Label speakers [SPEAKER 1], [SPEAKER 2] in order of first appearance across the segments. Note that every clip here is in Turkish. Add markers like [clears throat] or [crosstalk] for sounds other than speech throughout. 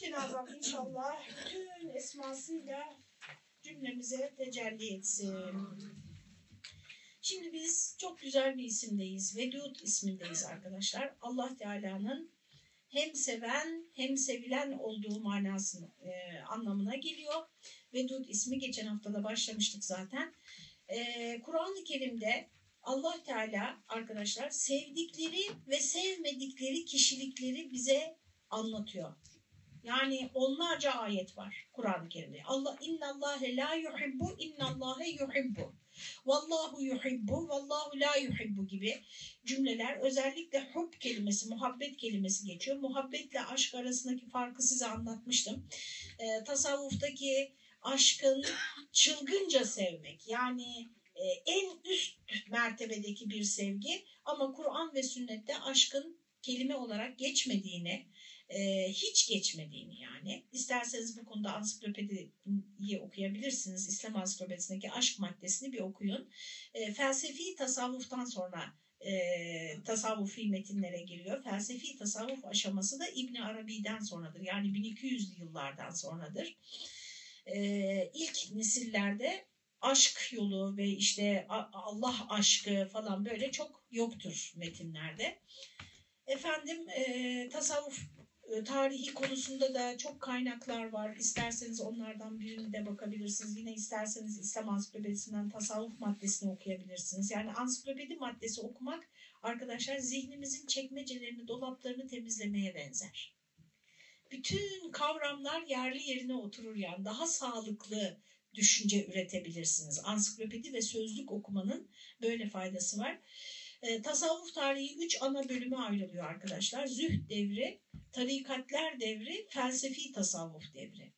[SPEAKER 1] Cenab-ı Hak inşallah bütün esmasıyla cümlemize tecelli etsin. Şimdi biz çok güzel bir isimdeyiz. Vedud ismindeyiz arkadaşlar. Allah Teala'nın hem seven hem sevilen olduğu manasını e, anlamına geliyor. Vedud ismi geçen haftada başlamıştık zaten. E, Kur'an-ı Kerim'de Allah Teala arkadaşlar sevdikleri ve sevmedikleri kişilikleri bize anlatıyor. Yani onlarca ayet var Kur'an-ı Kerim'de. Allah innallâhe la yuhibbu innallâhe yuhibbu. Vallahu yuhibbu vallahu la yuhibbu gibi cümleler özellikle hub kelimesi, muhabbet kelimesi geçiyor. Muhabbetle aşk arasındaki farkı size anlatmıştım. Ee, tasavvuftaki aşkın çılgınca sevmek yani e, en üst mertebedeki bir sevgi ama Kur'an ve sünnette aşkın kelime olarak geçmediğini, e, hiç geçmediğini yani. İsterseniz bu konuda ansiklopediyi okuyabilirsiniz. İslam ansiklopedisindeki aşk maddesini bir okuyun. E, felsefi tasavvuftan sonra e, tasavvufi metinlere giriyor. Felsefi tasavvuf aşaması da İbn Arabi'den sonradır. Yani 1200'lü yıllardan sonradır. E, ilk nesillerde aşk yolu ve işte Allah aşkı falan böyle çok yoktur metinlerde. Efendim e, tasavvuf tarihi konusunda da çok kaynaklar var. İsterseniz onlardan birine de bakabilirsiniz. Yine isterseniz İslam Ansiklopedisinden tasavvuf maddesini okuyabilirsiniz. Yani ansiklopedi maddesi okumak arkadaşlar zihnimizin çekmecelerini, dolaplarını temizlemeye benzer. Bütün kavramlar yerli yerine oturur yani. Daha sağlıklı düşünce üretebilirsiniz. Ansiklopedi ve sözlük okumanın böyle faydası var. E, tasavvuf tarihi üç ana bölüme ayrılıyor arkadaşlar. Zühd devri, tarikatler devri, felsefi tasavvuf devri.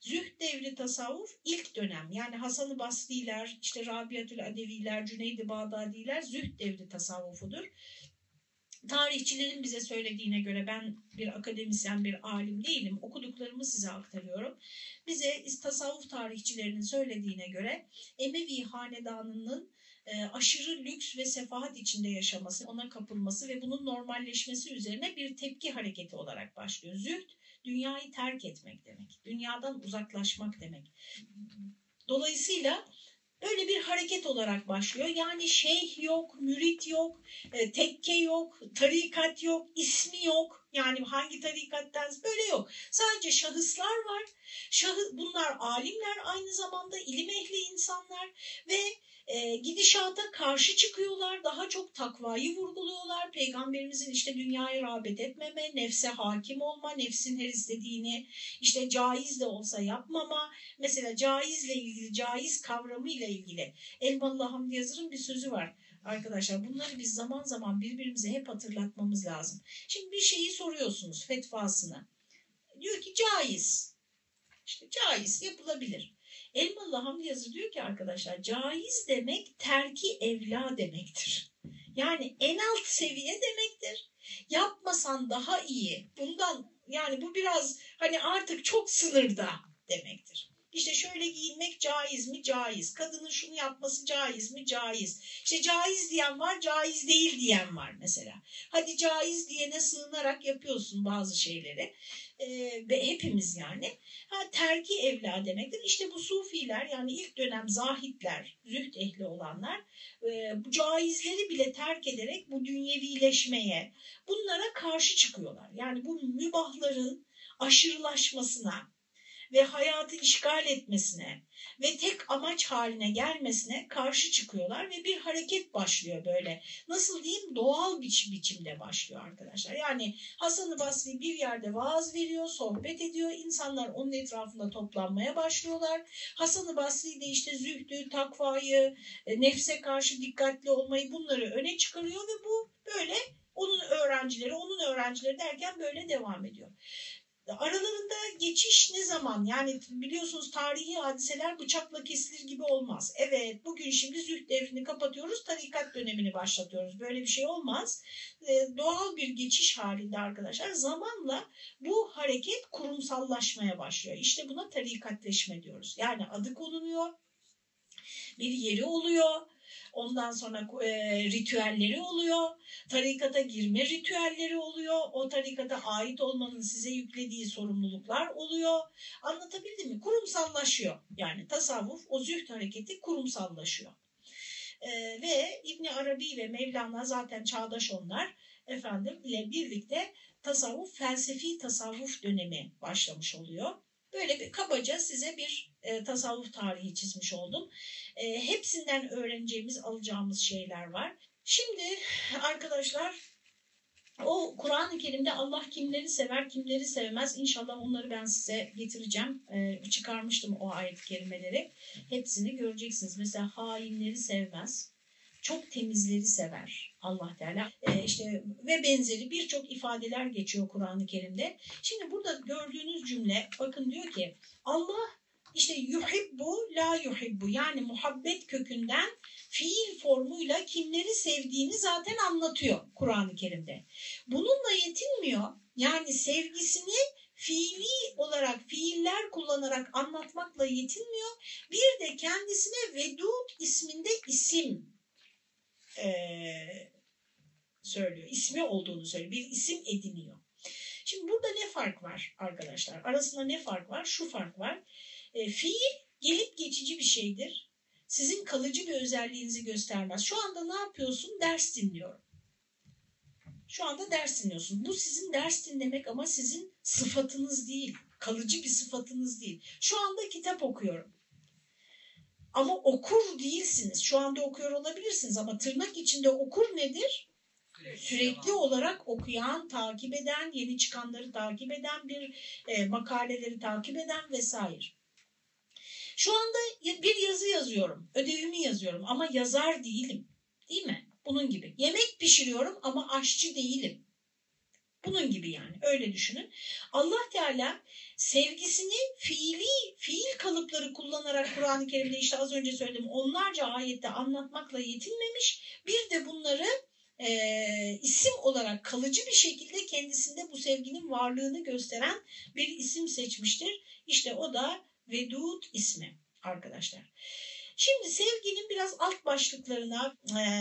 [SPEAKER 1] Zühd devri tasavvuf ilk dönem yani Hasan-ı Basri'ler, işte Rabiatül Adeviler, Cüneyd-i Bağdadiler zühd devri tasavvufudur. Tarihçilerin bize söylediğine göre ben bir akademisyen, bir alim değilim. Okuduklarımı size aktarıyorum. Bize tasavvuf tarihçilerinin söylediğine göre Emevi hanedanının e, aşırı lüks ve sefahat içinde yaşaması, ona kapılması ve bunun normalleşmesi üzerine bir tepki hareketi olarak başlıyor. Zühd, dünyayı terk etmek demek. Dünyadan uzaklaşmak demek. Dolayısıyla Böyle bir hareket olarak başlıyor. Yani şeyh yok, mürit yok, e, tekke yok, tarikat yok, ismi yok. Yani hangi tarikattan böyle yok. Sadece şahıslar var. Şahı, bunlar alimler aynı zamanda ilim ehli insanlar ve e, gidişata karşı çıkıyorlar. Daha çok takvayı vurguluyorlar. Peygamberimizin işte dünyaya rağbet etmeme, nefse hakim olma, nefsin her istediğini işte caiz de olsa yapmama. Mesela caizle ilgili, caiz kavramı ile ilgili Elmalı Hamdi Yazır'ın bir sözü var arkadaşlar. Bunları biz zaman zaman birbirimize hep hatırlatmamız lazım. Şimdi bir şeyi soruyorsunuz fetvasını. Diyor ki caiz. İşte caiz yapılabilir. Elmalı Hamdi diyor ki arkadaşlar caiz demek terki evla demektir. Yani en alt seviye demektir. Yapmasan daha iyi. Bundan yani bu biraz hani artık çok sınırda demektir. İşte şöyle giyinmek caiz mi? Caiz. Kadının şunu yapması caiz mi? Caiz. İşte caiz diyen var, caiz değil diyen var mesela. Hadi caiz diyene sığınarak yapıyorsun bazı şeyleri. Ee, hepimiz yani. Ha, terki evla demektir. İşte bu sufiler yani ilk dönem zahitler, zühd ehli olanlar e, bu caizleri bile terk ederek bu dünyevileşmeye bunlara karşı çıkıyorlar. Yani bu mübahların aşırılaşmasına, ve hayatı işgal etmesine ve tek amaç haline gelmesine karşı çıkıyorlar ve bir hareket başlıyor böyle. Nasıl diyeyim doğal biçim biçimde başlıyor arkadaşlar. Yani Hasan-ı Basri bir yerde vaaz veriyor, sohbet ediyor. İnsanlar onun etrafında toplanmaya başlıyorlar. Hasan-ı Basri de işte zühdü, takvayı, e, nefse karşı dikkatli olmayı bunları öne çıkarıyor ve bu böyle onun öğrencileri, onun öğrencileri derken böyle devam ediyor. Aralarında geçiş ne zaman? Yani biliyorsunuz tarihi hadiseler bıçakla kesilir gibi olmaz. Evet bugün şimdi züht devrini kapatıyoruz, tarikat dönemini başlatıyoruz. Böyle bir şey olmaz. Ee, doğal bir geçiş halinde arkadaşlar. Zamanla bu hareket kurumsallaşmaya başlıyor. İşte buna tarikatleşme diyoruz. Yani adı konuluyor, bir yeri oluyor Ondan sonra e, ritüelleri oluyor. Tarikata girme ritüelleri oluyor. O tarikata ait olmanın size yüklediği sorumluluklar oluyor. Anlatabildim mi? Kurumsallaşıyor. Yani tasavvuf, o züht hareketi kurumsallaşıyor. E, ve İbni Arabi ve Mevlana zaten çağdaş onlar efendim ile birlikte tasavvuf, felsefi tasavvuf dönemi başlamış oluyor. Böyle bir kabaca size bir e, tasavvuf tarihi çizmiş oldum. E, hepsinden öğreneceğimiz, alacağımız şeyler var. Şimdi arkadaşlar o Kur'an-ı Kerim'de Allah kimleri sever, kimleri sevmez. İnşallah onları ben size getireceğim. E, çıkarmıştım o ayet kelimeleri. Hepsini göreceksiniz. Mesela hainleri sevmez. Çok temizleri sever Allah Teala. E, işte ve benzeri birçok ifadeler geçiyor Kur'an-ı Kerim'de. Şimdi burada gördüğünüz cümle bakın diyor ki Allah işte yuhibbu la yuhibbu yani muhabbet kökünden fiil formuyla kimleri sevdiğini zaten anlatıyor Kur'an-ı Kerim'de. Bununla yetinmiyor. Yani sevgisini fiili olarak fiiller kullanarak anlatmakla yetinmiyor. Bir de kendisine Vedud isminde isim e, söylüyor. İsmi olduğunu söylüyor. Bir isim ediniyor. Şimdi burada ne fark var arkadaşlar? Arasında ne fark var? Şu fark var. E, fiil gelip geçici bir şeydir. Sizin kalıcı bir özelliğinizi göstermez. Şu anda ne yapıyorsun? Ders dinliyorum. Şu anda ders dinliyorsun. Bu sizin ders dinlemek ama sizin sıfatınız değil. Kalıcı bir sıfatınız değil. Şu anda kitap okuyorum. Ama okur değilsiniz. Şu anda okuyor olabilirsiniz ama tırnak içinde okur nedir? Sürekli olarak okuyan, takip eden, yeni çıkanları takip eden bir e, makaleleri takip eden vesaire. Şu anda bir yazı yazıyorum, ödevimi yazıyorum ama yazar değilim. Değil mi? Bunun gibi. Yemek pişiriyorum ama aşçı değilim. Bunun gibi yani. Öyle düşünün. Allah Teala sevgisini fiili, fiil kalıpları kullanarak Kur'an-ı Kerim'de işte az önce söyledim onlarca ayette anlatmakla yetinmemiş. Bir de bunları e, isim olarak kalıcı bir şekilde kendisinde bu sevginin varlığını gösteren bir isim seçmiştir. İşte o da Vedud ismi arkadaşlar. Şimdi sevginin biraz alt başlıklarına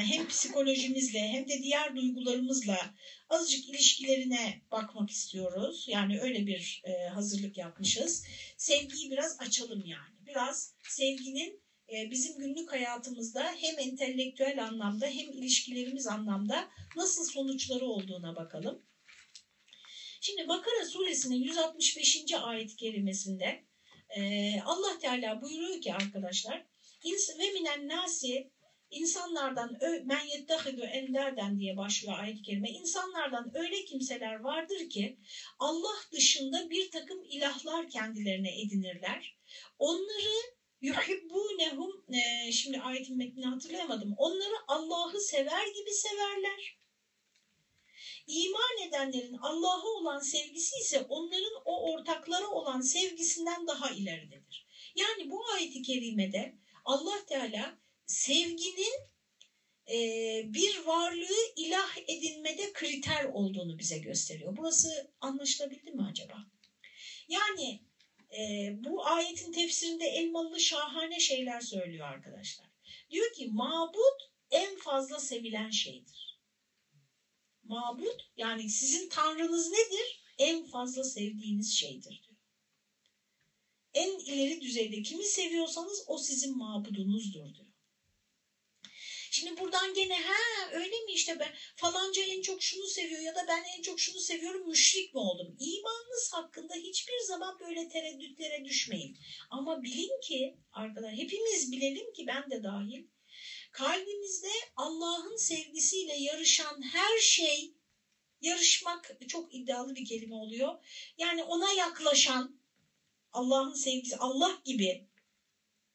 [SPEAKER 1] hem psikolojimizle hem de diğer duygularımızla azıcık ilişkilerine bakmak istiyoruz. Yani öyle bir hazırlık yapmışız. Sevgiyi biraz açalım yani. Biraz sevginin bizim günlük hayatımızda hem entelektüel anlamda hem ilişkilerimiz anlamda nasıl sonuçları olduğuna bakalım. Şimdi Bakara suresinin 165. ayet kerimesinde Allah Teala buyuruyor ki arkadaşlar ve minen nasi insanlardan men yettehidu enderden diye başlıyor ayet-i kerime. İnsanlardan öyle kimseler vardır ki Allah dışında bir takım ilahlar kendilerine edinirler. Onları yuhibbunehum e, şimdi ayetin metnini hatırlayamadım. Onları Allah'ı sever gibi severler. İman edenlerin Allah'a olan sevgisi ise onların o ortaklara olan sevgisinden daha ileridedir. Yani bu ayeti kerimede Allah Teala sevginin e, bir varlığı ilah edinmede kriter olduğunu bize gösteriyor. Burası anlaşılabildi mi acaba? Yani e, bu ayetin tefsirinde Elmalı şahane şeyler söylüyor arkadaşlar. Diyor ki mabut en fazla sevilen şeydir. Mabut yani sizin tanrınız nedir? En fazla sevdiğiniz şeydir diyor. En ileri düzeyde kimi seviyorsanız o sizin mabudunuzdur diyor. Şimdi buradan gene ha öyle mi işte ben falanca en çok şunu seviyor ya da ben en çok şunu seviyorum müşrik mi oldum? İmanınız hakkında hiçbir zaman böyle tereddütlere düşmeyin. Ama bilin ki arkadaşlar hepimiz bilelim ki ben de dahil kalbimizde Allah'ın sevgisiyle yarışan her şey yarışmak çok iddialı bir kelime oluyor. Yani ona yaklaşan Allah'ın sevgisi Allah gibi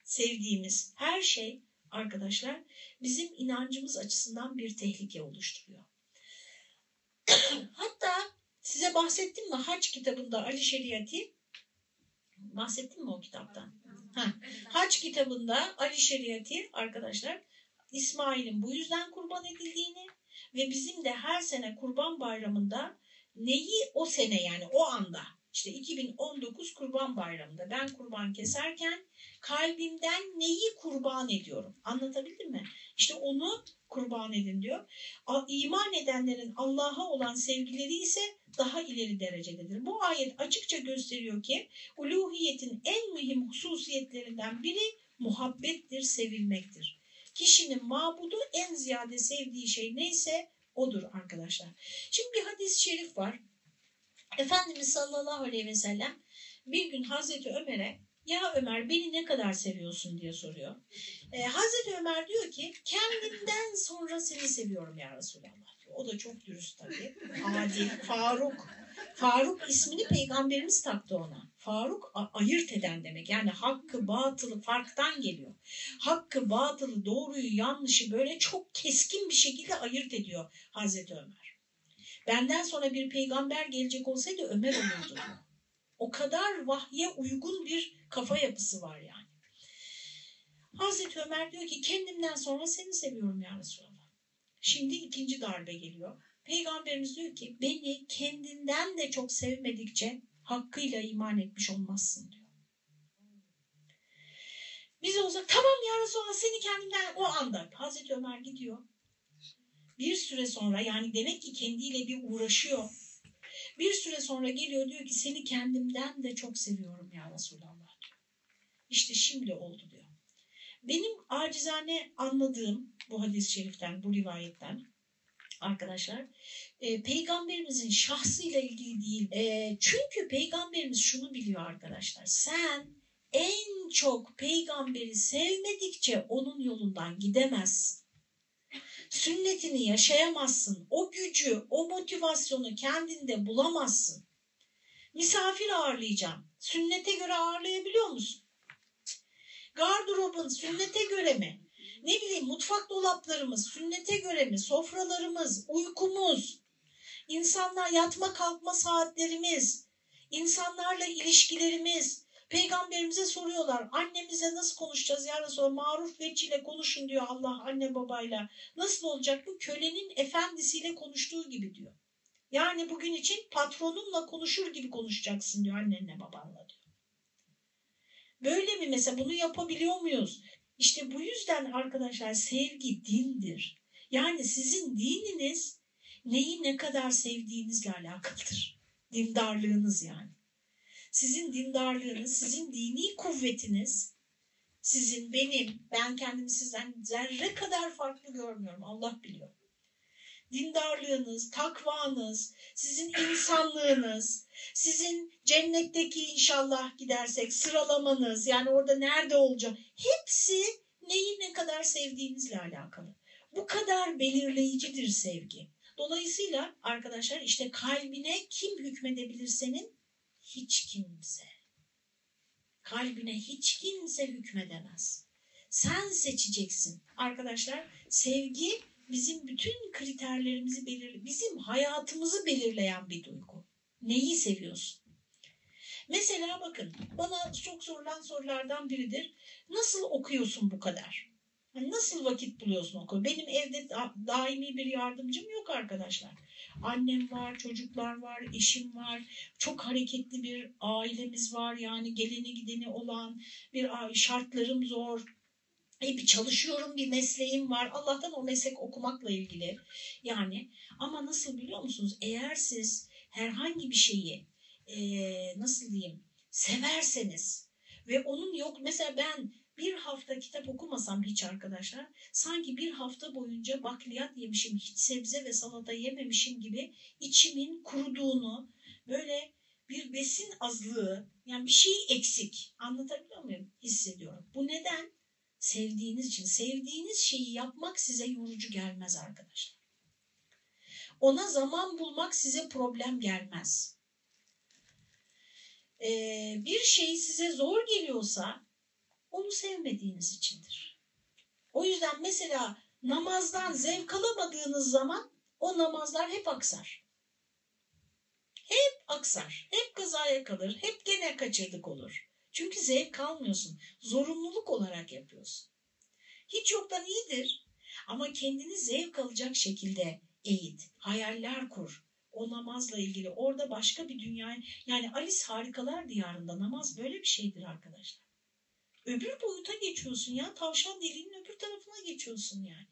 [SPEAKER 1] sevdiğimiz her şey arkadaşlar bizim inancımız açısından bir tehlike oluşturuyor. [clears throat] Hatta size bahsettim mi Haç kitabında Ali Şeriati bahsettim mi o kitaptan? Ha. Haç kitabında Ali Şeriati arkadaşlar İsmail'in bu yüzden kurban edildiğini ve bizim de her sene kurban bayramında neyi o sene yani o anda işte 2019 29 Kurban Bayramı'nda ben kurban keserken kalbimden neyi kurban ediyorum? Anlatabildim mi? İşte onu kurban edin diyor. İman edenlerin Allah'a olan sevgileri ise daha ileri derecededir. Bu ayet açıkça gösteriyor ki uluhiyetin en mühim hususiyetlerinden biri muhabbettir, sevilmektir. Kişinin mabudu en ziyade sevdiği şey neyse odur arkadaşlar. Şimdi bir hadis-i şerif var. Efendimiz sallallahu aleyhi ve sellem bir gün Hazreti Ömer'e ya Ömer beni ne kadar seviyorsun diye soruyor. Ee, Hazreti Ömer diyor ki kendimden sonra seni seviyorum ya Resulallah. O da çok dürüst tabii. Adil, Faruk. Faruk ismini peygamberimiz taktı ona. Faruk ayırt eden demek. Yani hakkı batılı farktan geliyor. Hakkı batılı doğruyu yanlışı böyle çok keskin bir şekilde ayırt ediyor Hazreti Ömer. Benden sonra bir peygamber gelecek olsaydı Ömer olurdu. O kadar vahye uygun bir kafa yapısı var yani. Hazreti Ömer diyor ki kendimden sonra seni seviyorum ya Resulallah. Şimdi ikinci darbe geliyor. Peygamberimiz diyor ki beni kendinden de çok sevmedikçe hakkıyla iman etmiş olmazsın diyor. Biz olsak tamam ya Resulallah seni kendimden o anda Hazreti Ömer gidiyor. Bir süre sonra yani demek ki kendiyle bir uğraşıyor. Bir süre sonra geliyor diyor ki seni kendimden de çok seviyorum ya Resulallah diyor. İşte şimdi oldu diyor. Benim acizane anladığım bu hadis-i şeriften, bu rivayetten arkadaşlar e, peygamberimizin şahsıyla ilgili değil. E, çünkü peygamberimiz şunu biliyor arkadaşlar. Sen en çok peygamberi sevmedikçe onun yolundan gidemezsin. Sünnetini yaşayamazsın. O gücü, o motivasyonu kendinde bulamazsın. Misafir ağırlayacağım. Sünnete göre ağırlayabiliyor musun? Gardırobun sünnete göre mi? ne bileyim mutfak dolaplarımız sünnete göre mi? Sofralarımız, uykumuz, insanlar yatma kalkma saatlerimiz, insanlarla ilişkilerimiz. Peygamberimize soruyorlar annemize nasıl konuşacağız ya Resulallah maruf veçile konuşun diyor Allah anne babayla. Nasıl olacak bu? Kölenin efendisiyle konuştuğu gibi diyor. Yani bugün için patronunla konuşur gibi konuşacaksın diyor annenle babanla diyor. Böyle mi mesela bunu yapabiliyor muyuz? İşte bu yüzden arkadaşlar sevgi dindir. Yani sizin dininiz neyi ne kadar sevdiğinizle alakalıdır. Dindarlığınız yani. Sizin dindarlığınız, sizin dini kuvvetiniz, sizin, benim, ben kendimi sizden zerre kadar farklı görmüyorum. Allah biliyor. Dindarlığınız, takvanız, sizin insanlığınız, sizin cennetteki inşallah gidersek sıralamanız, yani orada nerede olacak, hepsi neyi ne kadar sevdiğinizle alakalı. Bu kadar belirleyicidir sevgi. Dolayısıyla arkadaşlar işte kalbine kim hükmedebilir senin? Hiç kimse. Kalbine hiç kimse hükmedemez. Sen seçeceksin. Arkadaşlar sevgi bizim bütün kriterlerimizi belir, bizim hayatımızı belirleyen bir duygu. Neyi seviyorsun? Mesela bakın bana çok sorulan sorulardan biridir. Nasıl okuyorsun bu kadar? Nasıl vakit buluyorsun oku? Benim evde da, daimi bir yardımcım yok arkadaşlar. Annem var, çocuklar var, eşim var. Çok hareketli bir ailemiz var. Yani geleni gideni olan bir şartlarım zor. Hep çalışıyorum bir mesleğim var. Allah'tan o meslek okumakla ilgili. Yani ama nasıl biliyor musunuz? Eğer siz herhangi bir şeyi e, nasıl diyeyim severseniz ve onun yok mesela ben bir hafta kitap okumasam hiç arkadaşlar sanki bir hafta boyunca bakliyat yemişim hiç sebze ve salata yememişim gibi içimin kuruduğunu böyle bir besin azlığı yani bir şey eksik anlatabiliyor muyum hissediyorum. Bu neden? Sevdiğiniz için. Sevdiğiniz şeyi yapmak size yorucu gelmez arkadaşlar. Ona zaman bulmak size problem gelmez. Ee, bir şey size zor geliyorsa onu sevmediğiniz içindir. O yüzden mesela namazdan zevk alamadığınız zaman o namazlar hep aksar. Hep aksar. Hep kazaya kalır. Hep gene kaçırdık olur. Çünkü zevk almıyorsun. Zorunluluk olarak yapıyorsun. Hiç yoktan iyidir. Ama kendini zevk alacak şekilde eğit. Hayaller kur. o namazla ilgili. Orada başka bir dünya yani Alice Harikalar Diyarında namaz böyle bir şeydir arkadaşlar. Öbür boyuta geçiyorsun ya. Tavşan deliğinin öbür tarafına geçiyorsun yani.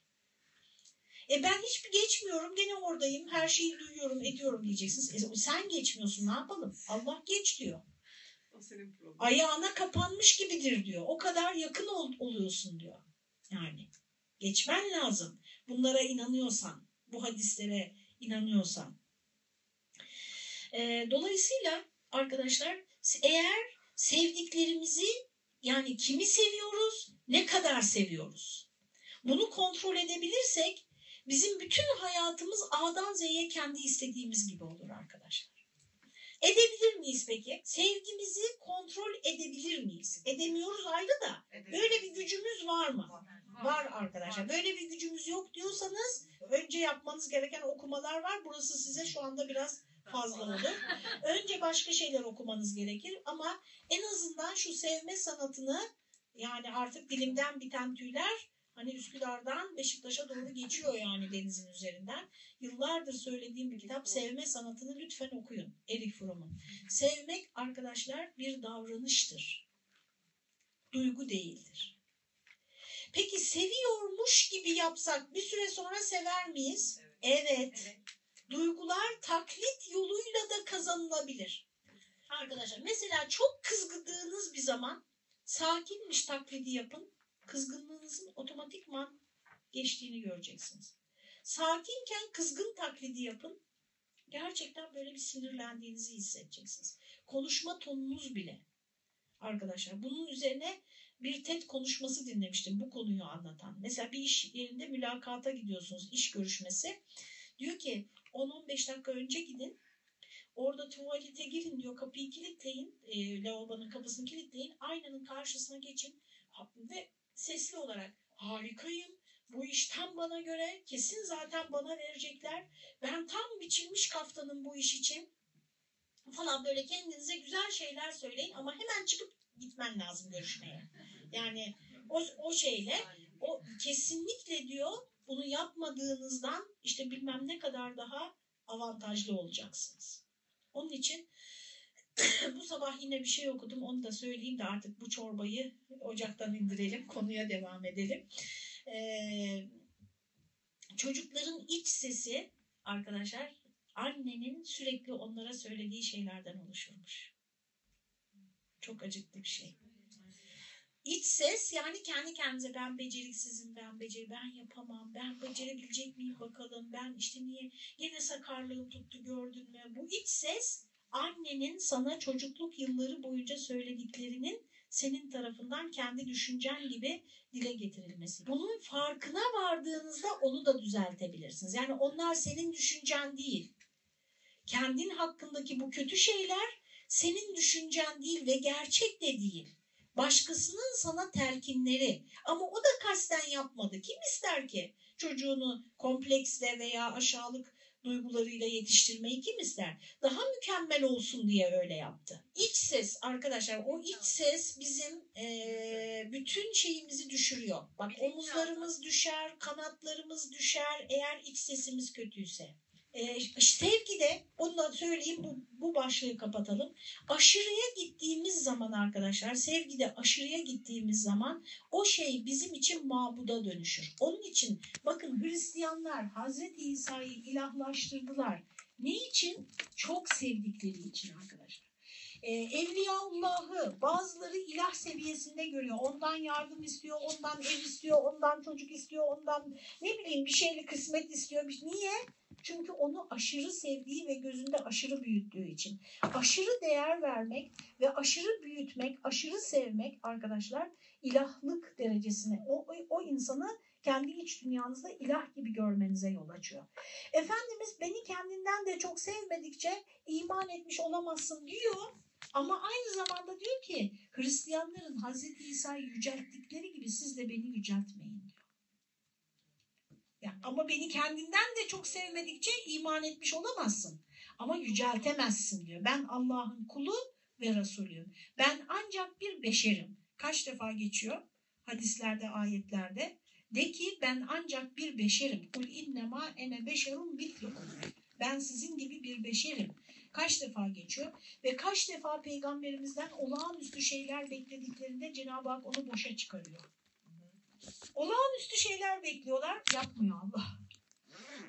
[SPEAKER 1] E ben hiçbir geçmiyorum gene oradayım her şeyi duyuyorum ediyorum diyeceksiniz. E sen geçmiyorsun ne yapalım? Allah geç diyor. Ayağına kapanmış gibidir diyor. O kadar yakın ol, oluyorsun diyor. Yani geçmen lazım. Bunlara inanıyorsan, bu hadislere inanıyorsan. E, dolayısıyla arkadaşlar eğer sevdiklerimizi yani kimi seviyoruz, ne kadar seviyoruz? Bunu kontrol edebilirsek bizim bütün hayatımız A'dan Z'ye kendi istediğimiz gibi olur arkadaşlar. Edebilir miyiz peki? Sevgimizi kontrol edebilir miyiz? Edemiyoruz ayrı da. Böyle bir gücümüz var mı? Var arkadaşlar. Böyle bir gücümüz yok diyorsanız önce yapmanız gereken okumalar var. Burası size şu anda biraz fazla olur. Önce başka şeyler okumanız gerekir ama en azından şu sevme sanatını yani artık dilimden biten tüyler hani Üsküdar'dan Beşiktaş'a doğru geçiyor yani denizin üzerinden. Yıllardır söylediğim bir kitap Sevme Sanatını lütfen okuyun. Erich Fromm'un. Sevmek arkadaşlar bir davranıştır. Duygu değildir. Peki seviyormuş gibi yapsak bir süre sonra sever miyiz? Evet. evet. evet. Duygular taklit yoluyla da kazanılabilir. Arkadaşlar mesela çok kızgıdığınız bir zaman sakinmiş taklidi yapın. Kızgınlığınızın otomatikman geçtiğini göreceksiniz. Sakinken kızgın taklidi yapın. Gerçekten böyle bir sinirlendiğinizi hissedeceksiniz. Konuşma tonunuz bile. Arkadaşlar bunun üzerine bir TED konuşması dinlemiştim bu konuyu anlatan. Mesela bir iş yerinde mülakata gidiyorsunuz, iş görüşmesi. Diyor ki 10-15 dakika önce gidin. Orada tuvalete girin diyor. Kapıyı kilitleyin. E, lavabonun kapısını kilitleyin. Aynanın karşısına geçin. Ve sesli olarak harikayım. Bu iş tam bana göre. Kesin zaten bana verecekler. Ben tam biçilmiş kaftanım bu iş için. Falan böyle kendinize güzel şeyler söyleyin ama hemen çıkıp gitmen lazım görüşmeye. Yani o, o şeyle o kesinlikle diyor bunu yapmadığınızdan işte bilmem ne kadar daha avantajlı olacaksınız. Onun için [clears throat] bu sabah yine bir şey okudum onu da söyleyeyim de artık bu çorbayı ocaktan indirelim konuya devam edelim. Ee, çocukların iç sesi arkadaşlar annenin sürekli onlara söylediği şeylerden oluşurmuş. Çok acıklı bir şey. İç ses yani kendi kendinize ben beceriksizim, ben beceri, ben yapamam, ben becerebilecek miyim bakalım, ben işte niye yine sakarlığım tuttu gördün mü? Bu iç ses annenin sana çocukluk yılları boyunca söylediklerinin senin tarafından kendi düşüncen gibi dile getirilmesi. Bunun farkına vardığınızda onu da düzeltebilirsiniz. Yani onlar senin düşüncen değil. Kendin hakkındaki bu kötü şeyler senin düşüncen değil ve gerçek de değil. Başkasının sana telkinleri ama o da kasten yapmadı. Kim ister ki çocuğunu kompleksle veya aşağılık duygularıyla yetiştirmeyi kim ister? Daha mükemmel olsun diye öyle yaptı. İç ses arkadaşlar o iç ses bizim e, bütün şeyimizi düşürüyor. Bak omuzlarımız düşer, kanatlarımız düşer eğer iç sesimiz kötüyse. E, sevgi de onu söyleyeyim bu, bu başlığı kapatalım. Aşırıya gittiğimiz zaman arkadaşlar sevgide aşırıya gittiğimiz zaman o şey bizim için mabuda dönüşür. Onun için bakın Hristiyanlar Hazreti İsa'yı ilahlaştırdılar. Ne için? Çok sevdikleri için arkadaşlar. Ee, Evliyaullah'ı bazıları ilah seviyesinde görüyor. Ondan yardım istiyor, ondan ev istiyor, ondan çocuk istiyor, ondan ne bileyim bir şeyle kısmet istiyor. Niye? Çünkü onu aşırı sevdiği ve gözünde aşırı büyüttüğü için. Aşırı değer vermek ve aşırı büyütmek, aşırı sevmek arkadaşlar ilahlık derecesine o, o, o insanı kendi iç dünyanızda ilah gibi görmenize yol açıyor. Efendimiz beni kendinden de çok sevmedikçe iman etmiş olamazsın diyor. Ama aynı zamanda diyor ki Hristiyanların Hazreti İsa'yı yücelttikleri gibi siz de beni yüceltmeyin Yani, ama beni kendinden de çok sevmedikçe iman etmiş olamazsın. Ama yüceltemezsin diyor. Ben Allah'ın kulu ve Resulüyüm. Ben ancak bir beşerim. Kaç defa geçiyor hadislerde, ayetlerde? De ki ben ancak bir beşerim. Kul innema ene beşerum mitlukum. Ben sizin gibi bir beşerim. Kaç defa geçiyor ve kaç defa peygamberimizden olağanüstü şeyler beklediklerinde Cenab-ı Hak onu boşa çıkarıyor. Olağanüstü şeyler bekliyorlar, yapmıyor Allah.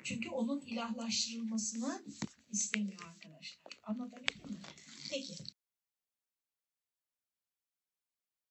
[SPEAKER 1] Çünkü onun ilahlaştırılmasını istemiyor arkadaşlar. Anlatabildim mi? Peki.